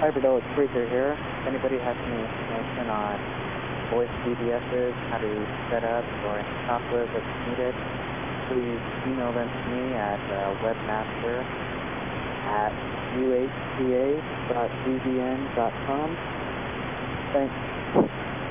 Cyberdelic Freaker here. If anybody has any information on voice BBSs, how to set up, or any software that's needed, please email them to me at uh, webmaster at uhca.vbn.com. Thanks.